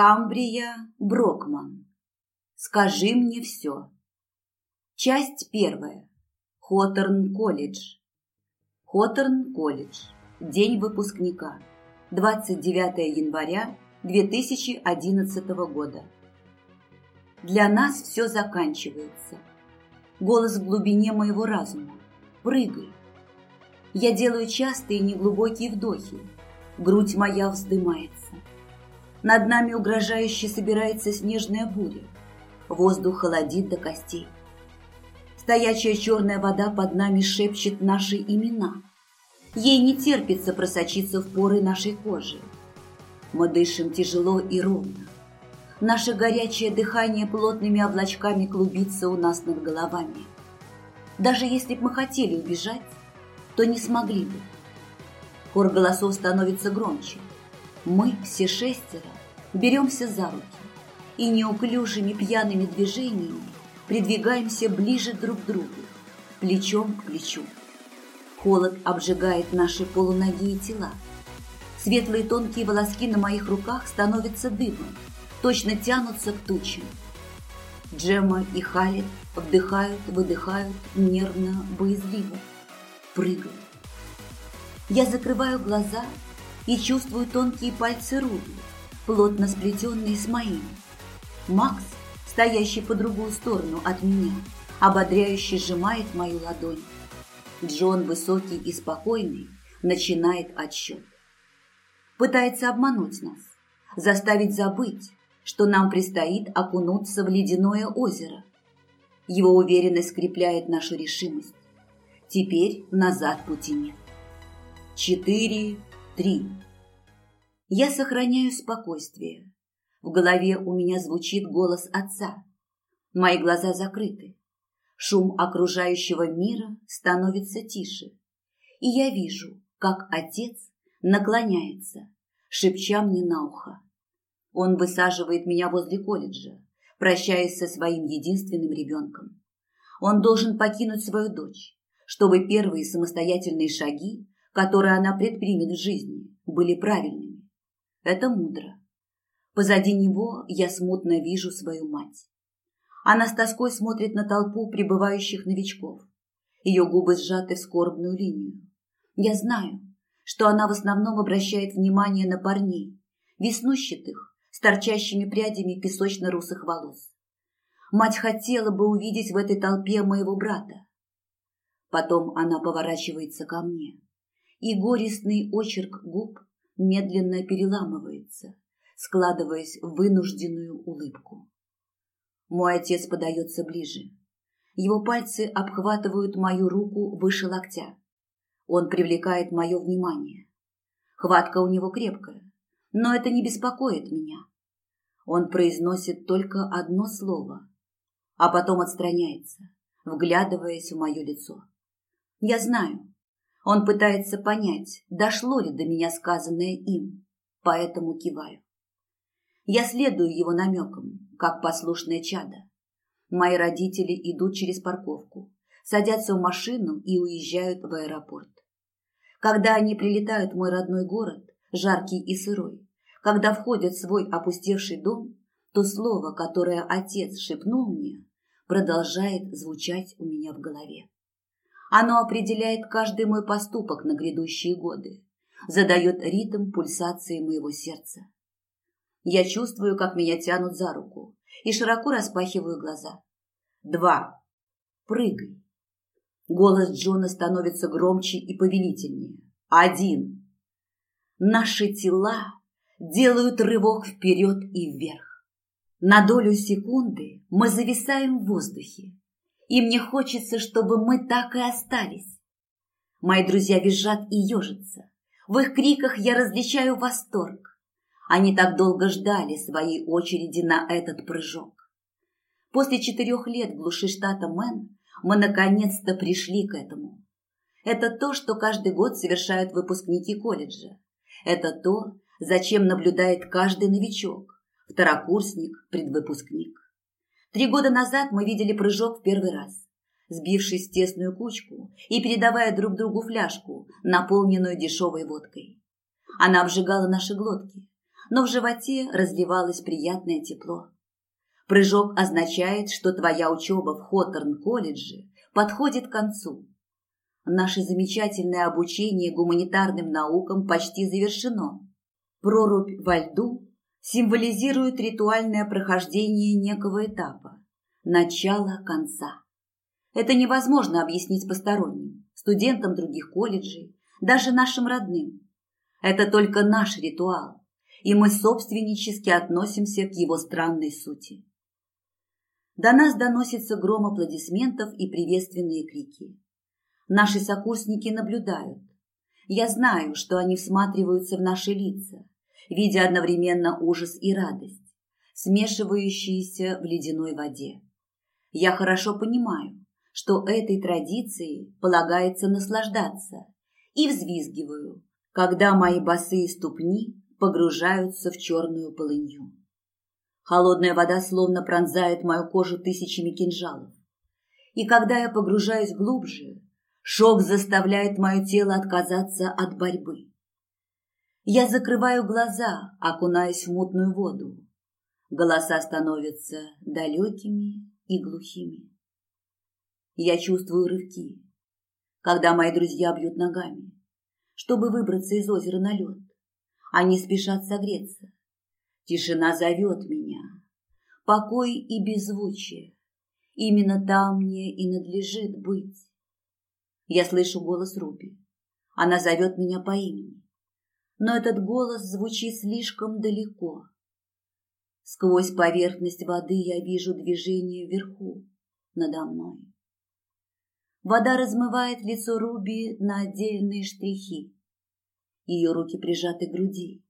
Камбрия Брокман. Скажи мне все. Часть первая. Хоторн колледж. Хоторн колледж. День выпускника. 29 января 2011 года. Для нас все заканчивается. Голос в глубине моего разума. Прыгай. Я делаю частые неглубокие вдохи. Грудь моя вздымается. Над нами угрожающе собирается снежная буря. Воздух холодит до костей. Стоячая черная вода под нами шепчет наши имена. Ей не терпится просочиться в поры нашей кожи. Мы дышим тяжело и ровно. Наше горячее дыхание плотными облачками клубится у нас над головами. Даже если бы мы хотели убежать, то не смогли бы. Хор голосов становится громче. Мы, все шестеро, беремся за руки и неуклюжими пьяными движениями придвигаемся ближе друг к другу, плечом к плечу. Холод обжигает наши полуногие тела. Светлые тонкие волоски на моих руках становятся дымом, точно тянутся к тучам. Джемма и Халид вдыхают, выдыхают нервно, боязливо. Прыгают. Я закрываю глаза и чувствую тонкие пальцы Руби, плотно сплетенные с моими. Макс, стоящий по другую сторону от меня, ободряюще сжимает мою ладонь. Джон, высокий и спокойный, начинает отсчет. Пытается обмануть нас, заставить забыть, что нам предстоит окунуться в ледяное озеро. Его уверенность скрепляет нашу решимость. Теперь назад пути нет. Четыре, три. Я сохраняю спокойствие. В голове у меня звучит голос отца. Мои глаза закрыты. Шум окружающего мира становится тише. И я вижу, как отец наклоняется, шепча мне на ухо. Он высаживает меня возле колледжа, прощаясь со своим единственным ребенком. Он должен покинуть свою дочь, чтобы первые самостоятельные шаги которые она предпримет в жизни, были правильными. Это мудро. Позади него я смутно вижу свою мать. Она с тоской смотрит на толпу прибывающих новичков. Ее губы сжаты в скорбную линию. Я знаю, что она в основном обращает внимание на парней, веснущатых, с торчащими прядями песочно-русых волос. Мать хотела бы увидеть в этой толпе моего брата. Потом она поворачивается ко мне и горестный очерк губ медленно переламывается, складываясь в вынужденную улыбку. Мой отец подается ближе. Его пальцы обхватывают мою руку выше локтя. Он привлекает мое внимание. Хватка у него крепкая, но это не беспокоит меня. Он произносит только одно слово, а потом отстраняется, вглядываясь в мое лицо. Я знаю, он пытается понять, дошло ли до меня сказанное им, поэтому киваю. Я следую его намекам, как послушное чадо. Мои родители идут через парковку, садятся в машину и уезжают в аэропорт. Когда они прилетают в мой родной город, жаркий и сырой, когда входят в свой опустевший дом, то слово, которое отец шепнул мне, продолжает звучать у меня в голове. Оно определяет каждый мой поступок на грядущие годы, задает ритм пульсации моего сердца. Я чувствую, как меня тянут за руку, и широко распахиваю глаза. Два. Прыгай. Голос Джона становится громче и повелительнее. Один. Наши тела делают рывок вперед и вверх. На долю секунды мы зависаем в воздухе, и мне хочется, чтобы мы так и остались. Мои друзья визжат и ежатся. В их криках я различаю восторг. Они так долго ждали своей очереди на этот прыжок. После четырех лет в глуши штата Мэн мы наконец-то пришли к этому. Это то, что каждый год совершают выпускники колледжа. Это то, зачем наблюдает каждый новичок, второкурсник, предвыпускник. Три года назад мы видели прыжок в первый раз. Сбившись в тесную кучку и передавая друг другу фляжку, наполненную дешевой водкой. Она обжигала наши глотки, но в животе разливалось приятное тепло. Прыжок означает, что твоя учеба в Хоторн-колледже подходит к концу. Наше замечательное обучение гуманитарным наукам почти завершено. Прорубь во льду символизирует ритуальное прохождение некого этапа, начало конца. Это невозможно объяснить посторонним, студентам других колледжей, даже нашим родным. Это только наш ритуал, и мы собственнически относимся к его странной сути. До нас доносится гром аплодисментов и приветственные крики. Наши сокурсники наблюдают. Я знаю, что они всматриваются в наши лица, видя одновременно ужас и радость, смешивающиеся в ледяной воде. Я хорошо понимаю, что этой традицией полагается наслаждаться, и взвизгиваю, когда мои босые ступни погружаются в черную полынью. Холодная вода словно пронзает мою кожу тысячами кинжалов. И когда я погружаюсь глубже, шок заставляет мое тело отказаться от борьбы. Я закрываю глаза, окунаясь в мутную воду. Голоса становятся далекими и глухими. Я чувствую рывки, когда мои друзья бьют ногами, чтобы выбраться из озера на лед. Они спешат согреться. Тишина зовет меня. Покой и беззвучие. Именно там мне и надлежит быть. Я слышу голос Руби. Она зовет меня по имени. Но этот голос звучит слишком далеко. Сквозь поверхность воды я вижу движение вверху, надо мной. Вода размывает лицо Руби на отдельные штрихи. Ее руки прижаты к груди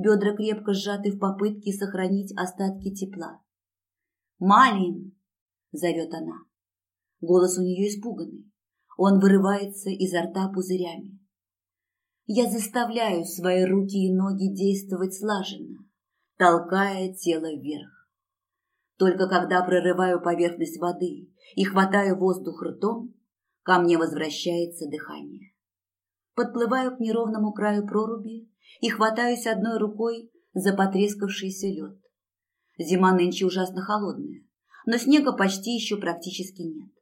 бедра крепко сжаты в попытке сохранить остатки тепла. «Малин!» – зовет она. Голос у нее испуганный. Он вырывается изо рта пузырями. Я заставляю свои руки и ноги действовать слаженно, толкая тело вверх. Только когда прорываю поверхность воды и хватаю воздух ртом, ко мне возвращается дыхание. Подплываю к неровному краю проруби и хватаюсь одной рукой за потрескавшийся лед. Зима нынче ужасно холодная, но снега почти еще практически нет.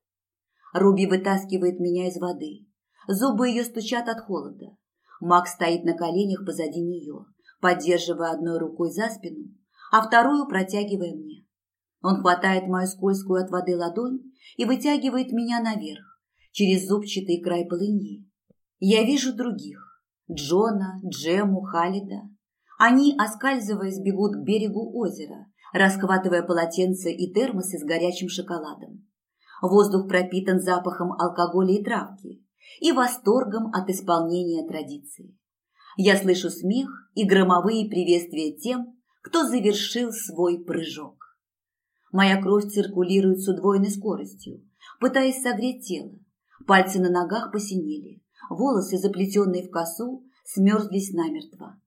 Руби вытаскивает меня из воды. Зубы ее стучат от холода. Макс стоит на коленях позади нее, поддерживая одной рукой за спину, а вторую протягивая мне. Он хватает мою скользкую от воды ладонь и вытягивает меня наверх, через зубчатый край полыньи. Я вижу других, Джона, Джему, Халида. Они, оскальзываясь, бегут к берегу озера, расхватывая полотенца и термосы с горячим шоколадом. Воздух пропитан запахом алкоголя и травки и восторгом от исполнения традиции. Я слышу смех и громовые приветствия тем, кто завершил свой прыжок. Моя кровь циркулирует с удвоенной скоростью, пытаясь согреть тело. Пальцы на ногах посинели, волосы, заплетенные в косу, смерзлись намертво.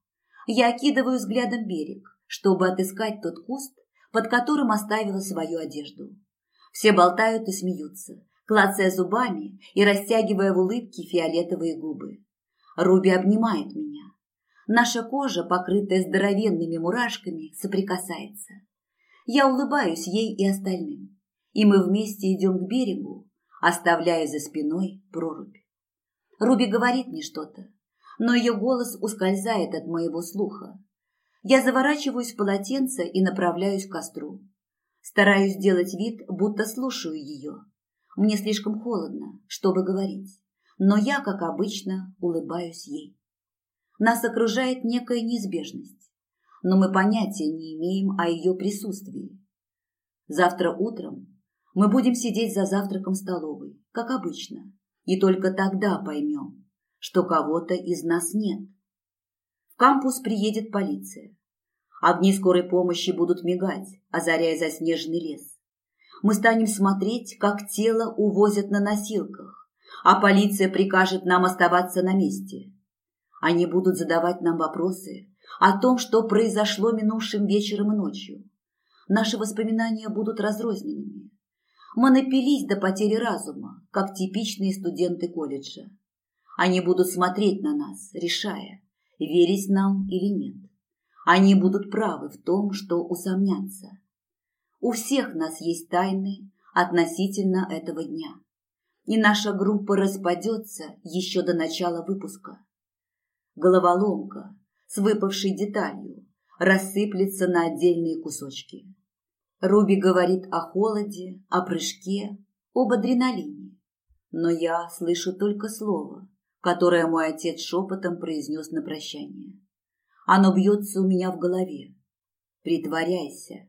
Я окидываю взглядом берег, чтобы отыскать тот куст, под которым оставила свою одежду. Все болтают и смеются, клацая зубами и растягивая в улыбке фиолетовые губы. Руби обнимает меня. Наша кожа, покрытая здоровенными мурашками, соприкасается. Я улыбаюсь ей и остальным, и мы вместе идем к берегу, оставляя за спиной прорубь. Руби говорит мне что-то, но ее голос ускользает от моего слуха. Я заворачиваюсь в полотенце и направляюсь к костру. Стараюсь сделать вид, будто слушаю ее. Мне слишком холодно, чтобы говорить, но я, как обычно, улыбаюсь ей. Нас окружает некая неизбежность, но мы понятия не имеем о ее присутствии. Завтра утром мы будем сидеть за завтраком в столовой, как обычно, и только тогда поймем, что кого-то из нас нет. В кампус приедет полиция. Огни скорой помощи будут мигать, озаряя заснеженный лес. Мы станем смотреть, как тело увозят на носилках, а полиция прикажет нам оставаться на месте. Они будут задавать нам вопросы о том, что произошло минувшим вечером и ночью. Наши воспоминания будут разрозненными. Мы напились до потери разума, как типичные студенты колледжа. Они будут смотреть на нас, решая, верить нам или нет. они будут правы в том, что усомнятся. У всех нас есть тайны относительно этого дня. И наша группа распадется еще до начала выпуска. Головоломка с выпавшей деталью рассыплется на отдельные кусочки. Руби говорит о холоде, о прыжке, об адреналине. Но я слышу только слово, которое мой отец шепотом произнес на прощание. Оно бьется у меня в голове. Притворяйся,